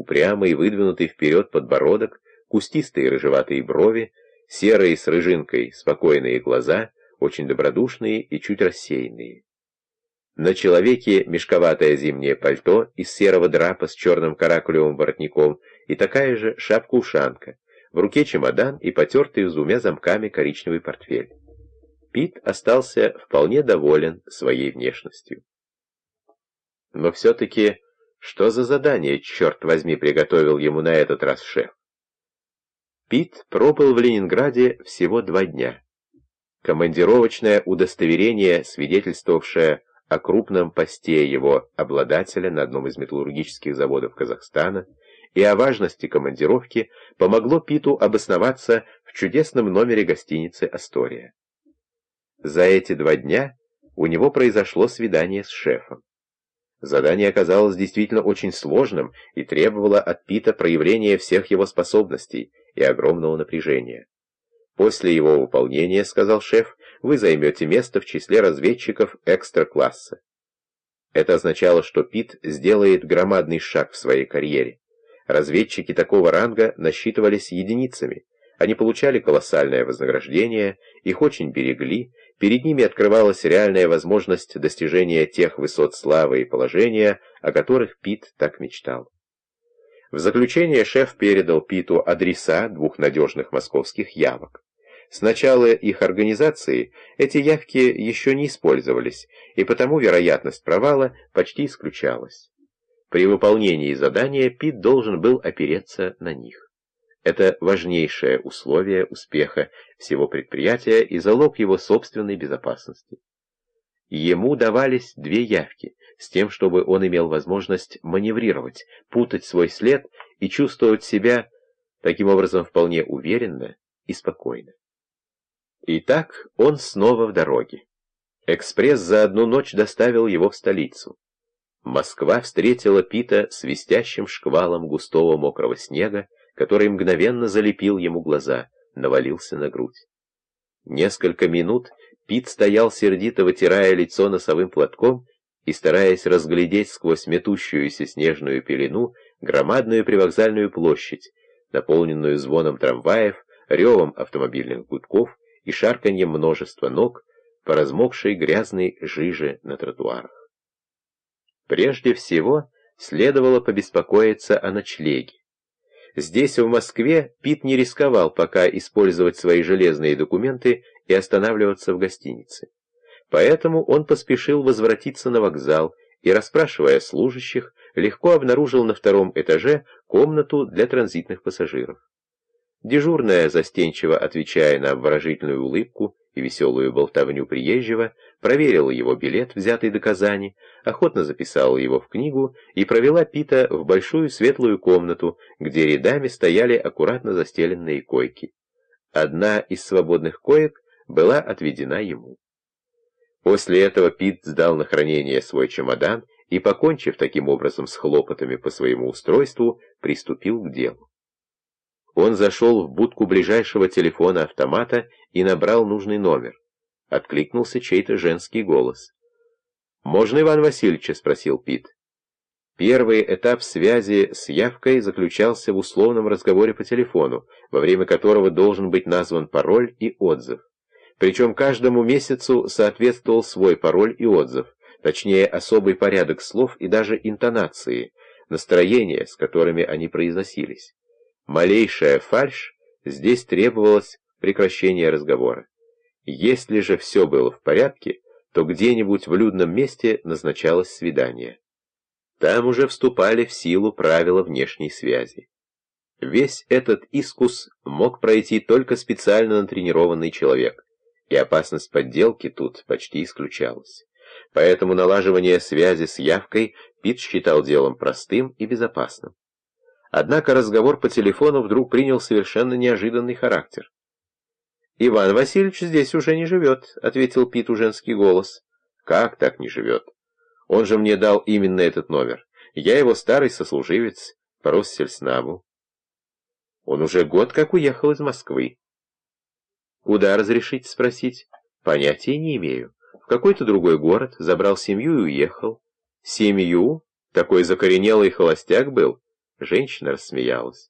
упрямый, выдвинутый вперед подбородок, кустистые рыжеватые брови, серые с рыжинкой спокойные глаза, очень добродушные и чуть рассеянные. На человеке мешковатое зимнее пальто из серого драпа с черным каракулевым воротником и такая же шапка-ушанка, в руке чемодан и потертый с двумя замками коричневый портфель. Пит остался вполне доволен своей внешностью. Но все-таки, что за задание, черт возьми, приготовил ему на этот раз шеф? Пит пробыл в Ленинграде всего два дня. Командировочное удостоверение, свидетельствовавшее о крупном посте его обладателя на одном из металлургических заводов Казахстана и о важности командировки, помогло Питу обосноваться в чудесном номере гостиницы «Астория». За эти два дня у него произошло свидание с шефом. Задание оказалось действительно очень сложным и требовало от Пита проявления всех его способностей и огромного напряжения. После его выполнения, сказал шеф, вы займете место в числе разведчиков экстра-класса. Это означало, что Пит сделает громадный шаг в своей карьере. Разведчики такого ранга насчитывались единицами. Они получали колоссальное вознаграждение, их очень берегли, перед ними открывалась реальная возможность достижения тех высот славы и положения, о которых Пит так мечтал. В заключение шеф передал Питу адреса двух надежных московских явок. С начала их организации эти явки еще не использовались, и потому вероятность провала почти исключалась. При выполнении задания Пит должен был опереться на них. Это важнейшее условие успеха всего предприятия и залог его собственной безопасности. Ему давались две явки, с тем, чтобы он имел возможность маневрировать, путать свой след и чувствовать себя таким образом вполне уверенно и спокойно. Итак, он снова в дороге. Экспресс за одну ночь доставил его в столицу. Москва встретила Пита свистящим шквалом густого мокрого снега, который мгновенно залепил ему глаза, навалился на грудь. Несколько минут Пит стоял сердито, вытирая лицо носовым платком и стараясь разглядеть сквозь метущуюся снежную пелену громадную привокзальную площадь, наполненную звоном трамваев, ревом автомобильных гудков и шарканьем множества ног по размокшей грязной жиже на тротуарах. Прежде всего, следовало побеспокоиться о ночлеге. Здесь, в Москве, Пит не рисковал пока использовать свои железные документы и останавливаться в гостинице. Поэтому он поспешил возвратиться на вокзал и, расспрашивая служащих, легко обнаружил на втором этаже комнату для транзитных пассажиров. Дежурная, застенчиво отвечая на обворожительную улыбку и веселую болтовню приезжего, проверила его билет, взятый до Казани, охотно записала его в книгу и провела Пита в большую светлую комнату, где рядами стояли аккуратно застеленные койки. Одна из свободных коек была отведена ему. После этого Пит сдал на хранение свой чемодан и, покончив таким образом с хлопотами по своему устройству, приступил к делу. Он зашел в будку ближайшего телефона-автомата и набрал нужный номер. Откликнулся чей-то женский голос. «Можно Иван Васильевича?» — спросил Пит. Первый этап связи с явкой заключался в условном разговоре по телефону, во время которого должен быть назван пароль и отзыв. Причем каждому месяцу соответствовал свой пароль и отзыв, точнее особый порядок слов и даже интонации, настроения, с которыми они произносились. Малейшая фальшь, здесь требовалось прекращение разговора. Если же все было в порядке, то где-нибудь в людном месте назначалось свидание. Там уже вступали в силу правила внешней связи. Весь этот искус мог пройти только специально натренированный человек, и опасность подделки тут почти исключалась. Поэтому налаживание связи с явкой Пит считал делом простым и безопасным. Однако разговор по телефону вдруг принял совершенно неожиданный характер. «Иван Васильевич здесь уже не живет», — ответил Питу женский голос. «Как так не живет? Он же мне дал именно этот номер. Я его старый сослуживец по Россельснабу. Он уже год как уехал из Москвы». «Куда разрешить спросить?» «Понятия не имею. В какой-то другой город, забрал семью и уехал». «Семью? Такой закоренелый холостяк был?» Женщина рассмеялась.